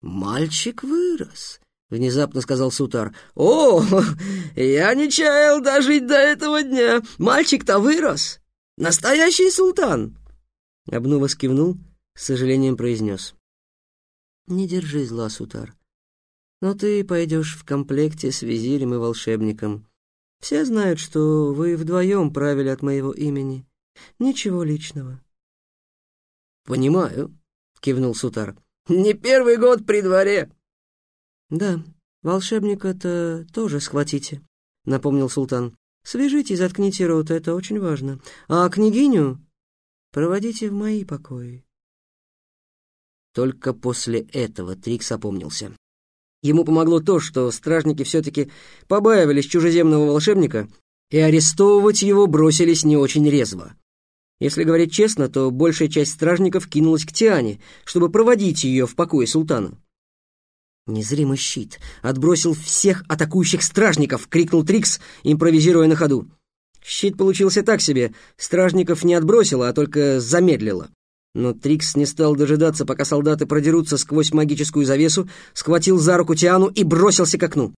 «Мальчик вырос», — внезапно сказал Сутар. «О, я не чаял дожить до этого дня. Мальчик-то вырос. Настоящий султан!» Обнова скивнул, с сожалением произнес. «Не держи зла, Сутар. Но ты пойдешь в комплекте с визирем и волшебником. Все знают, что вы вдвоем правили от моего имени. Ничего личного». «Понимаю», — кивнул Сутар. «Не первый год при дворе». «Да, волшебника-то тоже схватите», — напомнил султан. «Свяжите и заткните рот, это очень важно. А княгиню проводите в мои покои». Только после этого Трикс опомнился. Ему помогло то, что стражники все-таки побаивались чужеземного волшебника и арестовывать его бросились не очень резво. Если говорить честно, то большая часть стражников кинулась к Тиане, чтобы проводить ее в покое султана. «Незримый щит отбросил всех атакующих стражников!» — крикнул Трикс, импровизируя на ходу. Щит получился так себе, стражников не отбросило, а только замедлило. Но Трикс не стал дожидаться, пока солдаты продерутся сквозь магическую завесу, схватил за руку Тиану и бросился к окну.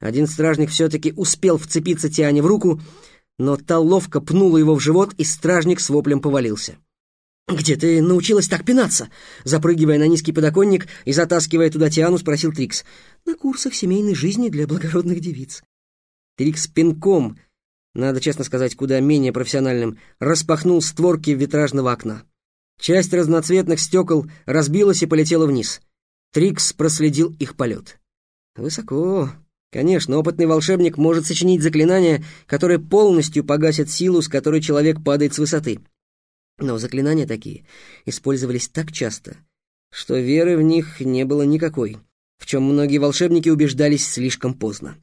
Один стражник все-таки успел вцепиться Тиане в руку, но та ловко пнула его в живот, и стражник с воплем повалился. «Где ты научилась так пинаться?» Запрыгивая на низкий подоконник и затаскивая туда Тиану, спросил Трикс. «На курсах семейной жизни для благородных девиц». Трикс пинком, надо честно сказать, куда менее профессиональным, распахнул створки витражного окна. Часть разноцветных стекол разбилась и полетела вниз. Трикс проследил их полет. «Высоко, Конечно, опытный волшебник может сочинить заклинание, которое полностью погасит силу, с которой человек падает с высоты. Но заклинания такие использовались так часто, что веры в них не было никакой, в чем многие волшебники убеждались слишком поздно.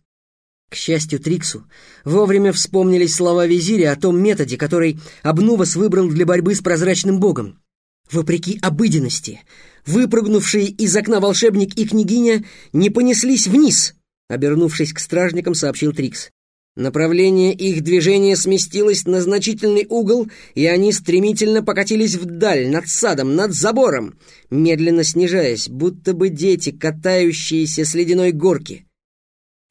К счастью Триксу, вовремя вспомнились слова визиря о том методе, который Обнувас выбрал для борьбы с прозрачным богом. Вопреки обыденности, выпрыгнувшие из окна волшебник и княгиня не понеслись вниз — Обернувшись к стражникам, сообщил Трикс. Направление их движения сместилось на значительный угол, и они стремительно покатились вдаль, над садом, над забором, медленно снижаясь, будто бы дети, катающиеся с ледяной горки.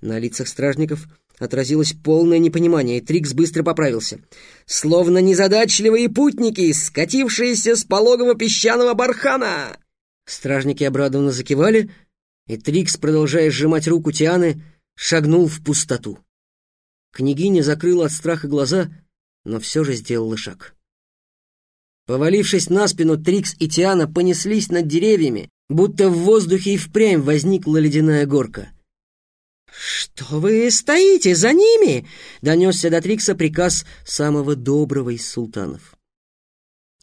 На лицах стражников отразилось полное непонимание, и Трикс быстро поправился. Словно незадачливые путники, скатившиеся с пологого песчаного бархана. Стражники обрадованно закивали, и Трикс, продолжая сжимать руку Тианы, шагнул в пустоту. Княгиня закрыла от страха глаза, но все же сделала шаг. Повалившись на спину, Трикс и Тиана понеслись над деревьями, будто в воздухе и впрямь возникла ледяная горка. «Что вы стоите за ними?» — донесся до Трикса приказ самого доброго из султанов.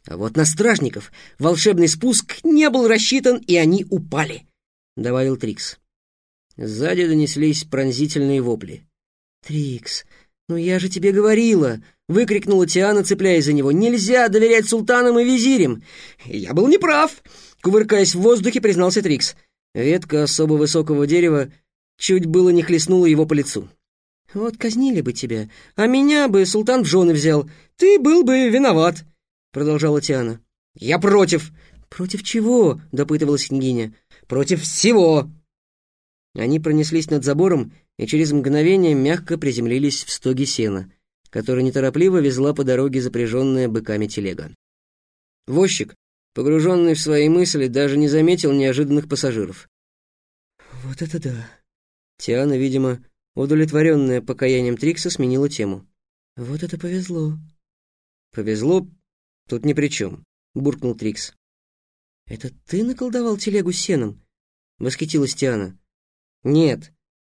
А вот на стражников волшебный спуск не был рассчитан, и они упали добавил Трикс. Сзади донеслись пронзительные вопли. «Трикс, ну я же тебе говорила!» — выкрикнула Тиана, цепляясь за него. «Нельзя доверять султанам и визирям!» «Я был неправ!» — кувыркаясь в воздухе, признался Трикс. Ветка особо высокого дерева чуть было не хлестнула его по лицу. «Вот казнили бы тебя, а меня бы султан в жены взял. Ты был бы виноват!» — продолжала Тиана. «Я против!» «Против чего?» — допытывалась княгиня. Против всего!» Они пронеслись над забором и через мгновение мягко приземлились в стоге сена, который неторопливо везла по дороге запряженная быками телега. Возчик, погруженный в свои мысли, даже не заметил неожиданных пассажиров. «Вот это да!» Тиана, видимо, удовлетворенная покаянием Трикса, сменила тему. «Вот это повезло!» «Повезло? Тут ни при чем», — буркнул Трикс. «Это ты наколдовал телегу сеном?» — восхитилась Тиана. «Нет.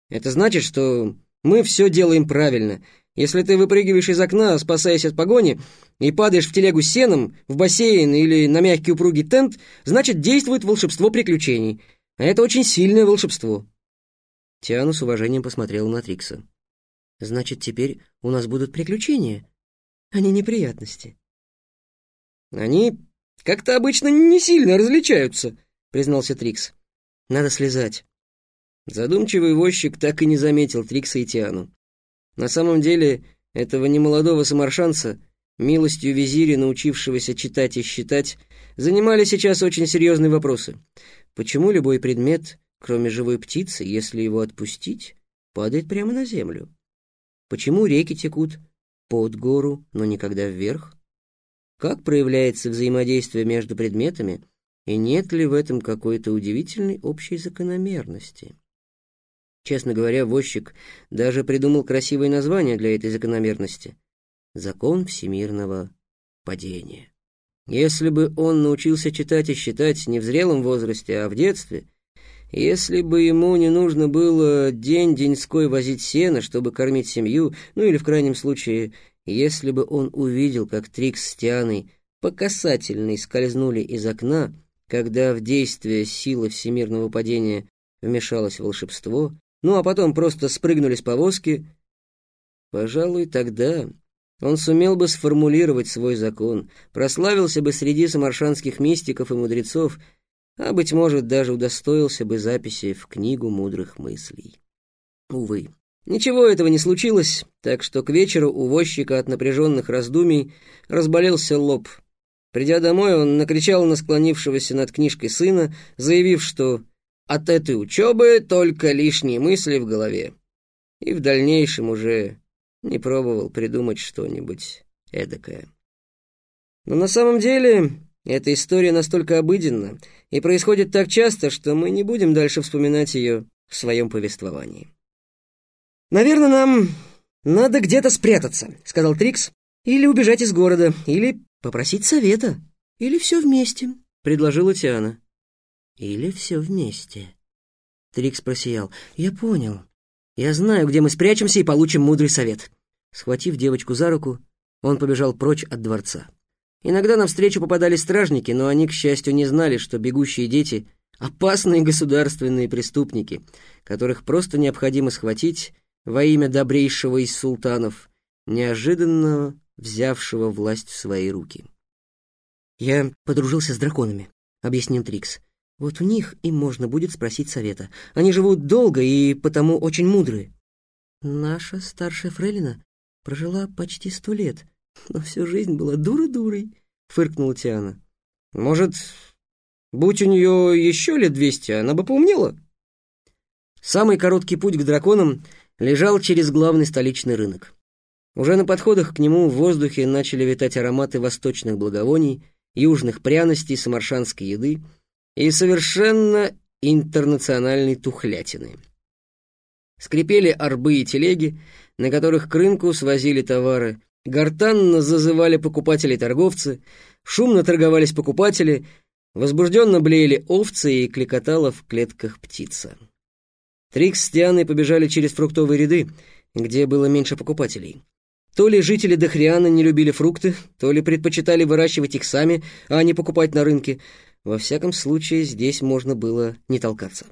Это значит, что мы все делаем правильно. Если ты выпрыгиваешь из окна, спасаясь от погони, и падаешь в телегу сеном, в бассейн или на мягкий упругий тент, значит, действует волшебство приключений. А это очень сильное волшебство». Тиана с уважением посмотрела на Трикса. «Значит, теперь у нас будут приключения, а не неприятности». «Они «Как-то обычно не сильно различаются», — признался Трикс. «Надо слезать». Задумчивый возчик так и не заметил Трикса и Тиану. На самом деле, этого немолодого самаршанца, милостью визиря, научившегося читать и считать, занимали сейчас очень серьезные вопросы. почему любой предмет, кроме живой птицы, если его отпустить, падает прямо на землю? Почему реки текут под гору, но никогда вверх? Как проявляется взаимодействие между предметами, и нет ли в этом какой-то удивительной общей закономерности? Честно говоря, возчик даже придумал красивое название для этой закономерности — «Закон всемирного падения». Если бы он научился читать и считать не в зрелом возрасте, а в детстве, если бы ему не нужно было день-деньской возить сено, чтобы кормить семью, ну или в крайнем случае, если бы он увидел, как Трикс с Тианой по касательной скользнули из окна, когда в действие силы всемирного падения вмешалось волшебство, ну а потом просто спрыгнули с повозки, пожалуй, тогда он сумел бы сформулировать свой закон, прославился бы среди самаршанских мистиков и мудрецов, а, быть может, даже удостоился бы записи в книгу мудрых мыслей. Увы, ничего этого не случилось, так что к вечеру у возчика от напряженных раздумий разболелся лоб. Придя домой, он накричал на склонившегося над книжкой сына, заявив, что от этой учебы только лишние мысли в голове. И в дальнейшем уже не пробовал придумать что-нибудь эдакое. Но на самом деле эта история настолько обыденна и происходит так часто, что мы не будем дальше вспоминать ее в своем повествовании. «Наверное, нам надо где-то спрятаться», — сказал Трикс, «или убежать из города, или попросить совета, или все вместе», — предложила Тиана. Или все вместе?» Трикс просиял. «Я понял. Я знаю, где мы спрячемся и получим мудрый совет». Схватив девочку за руку, он побежал прочь от дворца. Иногда навстречу попадались стражники, но они, к счастью, не знали, что бегущие дети — опасные государственные преступники, которых просто необходимо схватить во имя добрейшего из султанов, неожиданно взявшего власть в свои руки. «Я подружился с драконами», — объяснил Трикс. Вот у них им можно будет спросить совета. Они живут долго и потому очень мудрые. Наша старшая фрейлина прожила почти сто лет, но всю жизнь была дура-дурой, — фыркнула Тиана. Может, будь у нее еще лет двести, она бы поумнела? Самый короткий путь к драконам лежал через главный столичный рынок. Уже на подходах к нему в воздухе начали витать ароматы восточных благовоний, южных пряностей, самаршанской еды — и совершенно интернациональной тухлятины. Скрипели арбы и телеги, на которых к рынку свозили товары, гортанно зазывали покупатели-торговцы, шумно торговались покупатели, возбужденно блеяли овцы и кликотала в клетках птица. Трикс с Дианой побежали через фруктовые ряды, где было меньше покупателей. То ли жители Дохриана не любили фрукты, то ли предпочитали выращивать их сами, а не покупать на рынке — во всяком случае, здесь можно было не толкаться.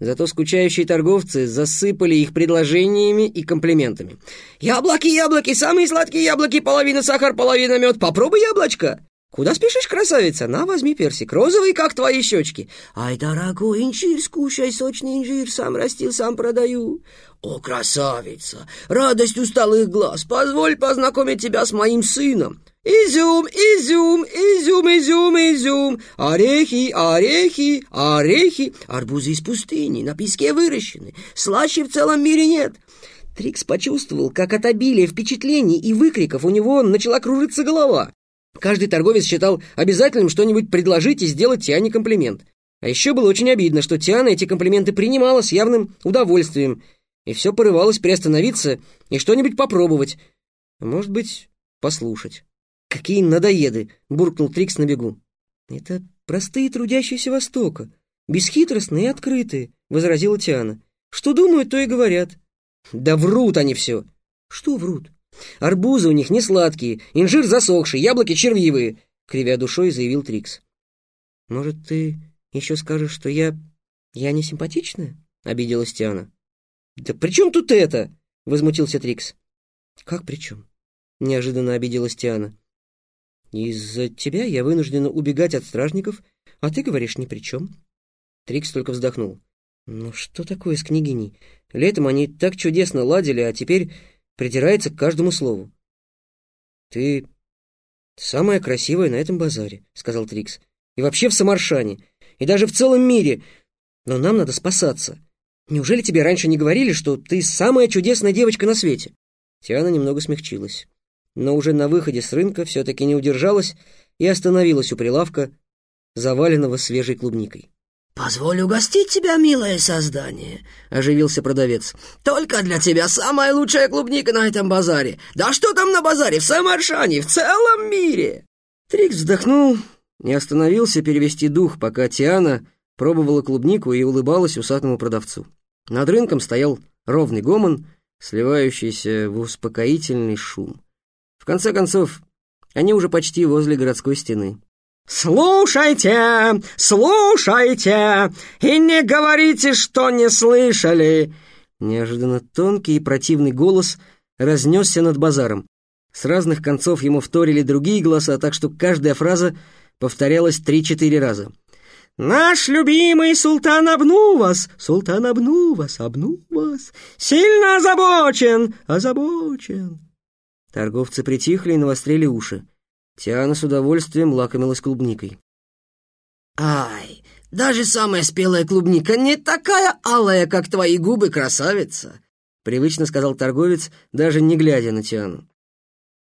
Зато скучающие торговцы засыпали их предложениями и комплиментами. «Яблоки, яблоки, самые сладкие яблоки, половина сахар, половина мед. Попробуй яблочко!» «Куда спешишь, красавица? На, возьми персик. Розовый, как твои щечки». «Ай, дорогой, инжир, скушай, сочный инжир. Сам растил, сам продаю». «О, красавица! Радость усталых глаз! Позволь познакомить тебя с моим сыном. Изюм, изюм, изюм, изюм, изюм, орехи, орехи, орехи, арбузы из пустыни, на песке выращены, слаще в целом мире нет. Трикс почувствовал, как от обилия впечатлений и выкриков у него начала кружиться голова. Каждый торговец считал обязательным что-нибудь предложить и сделать Тиане комплимент. А еще было очень обидно, что Тиана эти комплименты принимала с явным удовольствием, и все порывалось приостановиться и что-нибудь попробовать, может быть, послушать. «Какие надоеды!» — буркнул Трикс на бегу. «Это простые трудящиеся Востока, бесхитростные и открытые», — возразила Тиана. «Что думают, то и говорят». «Да врут они все!» «Что врут?» «Арбузы у них не сладкие, инжир засохший, яблоки червивые», — кривя душой заявил Трикс. «Может, ты еще скажешь, что я... я не симпатичная?» — обиделась Тиана. «Да при чем тут это?» — возмутился Трикс. «Как при чем?» — неожиданно обиделась Тиана. Из-за тебя я вынуждена убегать от стражников, а ты говоришь ни при чем. Трикс только вздохнул. Ну что такое с княгиней? Летом они так чудесно ладили, а теперь придирается к каждому слову. Ты самая красивая на этом базаре, сказал Трикс. И вообще в Самаршане. и даже в целом мире. Но нам надо спасаться. Неужели тебе раньше не говорили, что ты самая чудесная девочка на свете?» Тиана немного смягчилась, но уже на выходе с рынка все-таки не удержалась и остановилась у прилавка, заваленного свежей клубникой. «Позволь угостить тебя, милое создание», — оживился продавец. «Только для тебя самая лучшая клубника на этом базаре. Да что там на базаре, в Самаршане, в целом мире!» Трикс вздохнул и остановился перевести дух, пока Тиана пробовала клубнику и улыбалась усатому продавцу. Над рынком стоял ровный гомон, сливающийся в успокоительный шум. В конце концов, они уже почти возле городской стены. «Слушайте, слушайте, и не говорите, что не слышали!» Неожиданно тонкий и противный голос разнесся над базаром. С разных концов ему вторили другие голоса, так что каждая фраза повторялась три-четыре раза. «Наш любимый султан Абнувас, султан Абнувас, Абнувас, сильно озабочен, озабочен!» Торговцы притихли и навострили уши. Тиана с удовольствием лакомилась клубникой. «Ай, даже самая спелая клубника не такая алая, как твои губы, красавица!» Привычно сказал торговец, даже не глядя на Тиану.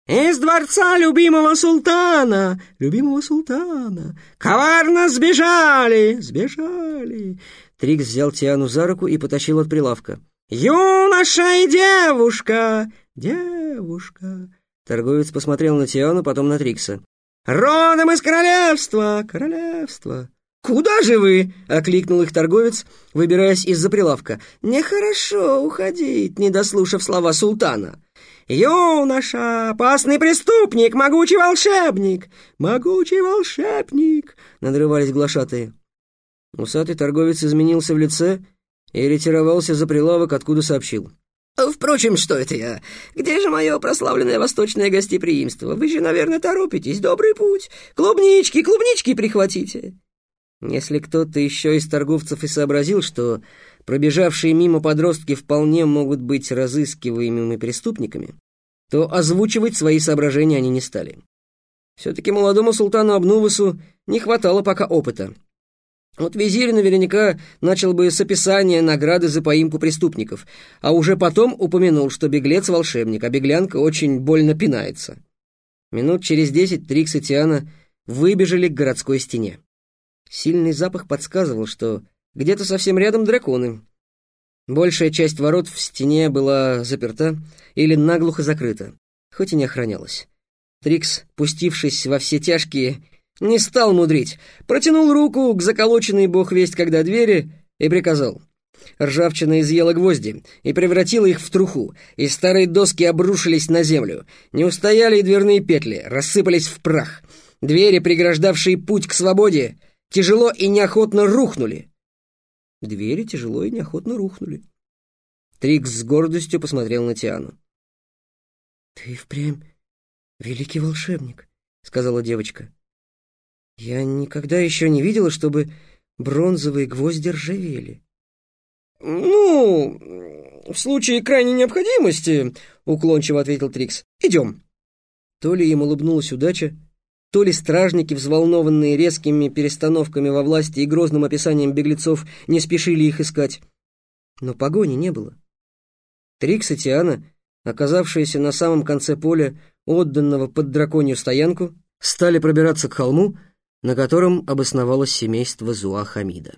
«Из дворца любимого султана, любимого султана, коварно сбежали, сбежали!» Трикс взял Тиану за руку и потащил от прилавка. «Юноша и девушка, девушка!» Торговец посмотрел на Тиану, потом на Трикса. «Родом из королевства! Королевства!» «Куда же вы?» — окликнул их торговец, выбираясь из-за прилавка. «Нехорошо уходить, не дослушав слова султана. Юноша, опасный преступник, могучий волшебник! Могучий волшебник!» — надрывались глашатые. Усатый торговец изменился в лице и ретировался за прилавок, откуда сообщил. Впрочем, что это я? Где же мое прославленное восточное гостеприимство? Вы же, наверное, торопитесь. Добрый путь. Клубнички, клубнички прихватите. Если кто-то еще из торговцев и сообразил, что пробежавшие мимо подростки вполне могут быть разыскиваемыми преступниками, то озвучивать свои соображения они не стали. Все-таки молодому султану Абнувасу не хватало пока опыта, вот визирь наверняка начал бы с описания награды за поимку преступников, а уже потом упомянул, что беглец — волшебник, а беглянка очень больно пинается. Минут через десять Трикс и Тиана выбежали к городской стене. Сильный запах подсказывал, что где-то совсем рядом драконы. Большая часть ворот в стене была заперта или наглухо закрыта, хоть и не охранялась. Трикс, пустившись во все тяжкие, не стал мудрить, протянул руку к заколоченной бог весть когда двери и приказал. Ржавчина изъела гвозди и превратила их в труху, и старые доски обрушились на землю. Не устояли и дверные петли, рассыпались в прах. Двери, преграждавшие путь к свободе, тяжело и неохотно рухнули. Двери тяжело и неохотно рухнули. Трикс с гордостью посмотрел на Тиану. «Ты впрямь великий волшебник», — сказала девочка. Я никогда еще не видела, чтобы бронзовые гвозди ржавели. «Ну, в случае крайней необходимости», — уклончиво ответил Трикс. «Идем». То ли им улыбнулась удача, то ли стражники, взволнованные резкими перестановками во власти и грозным описанием беглецов, не спешили их искать. Но погони не было. Трикс и Тиана, оказавшиеся на самом конце поля, отданного под драконью стоянку, стали пробираться к холму, на котором обосновалось семейство Зуа Хамида.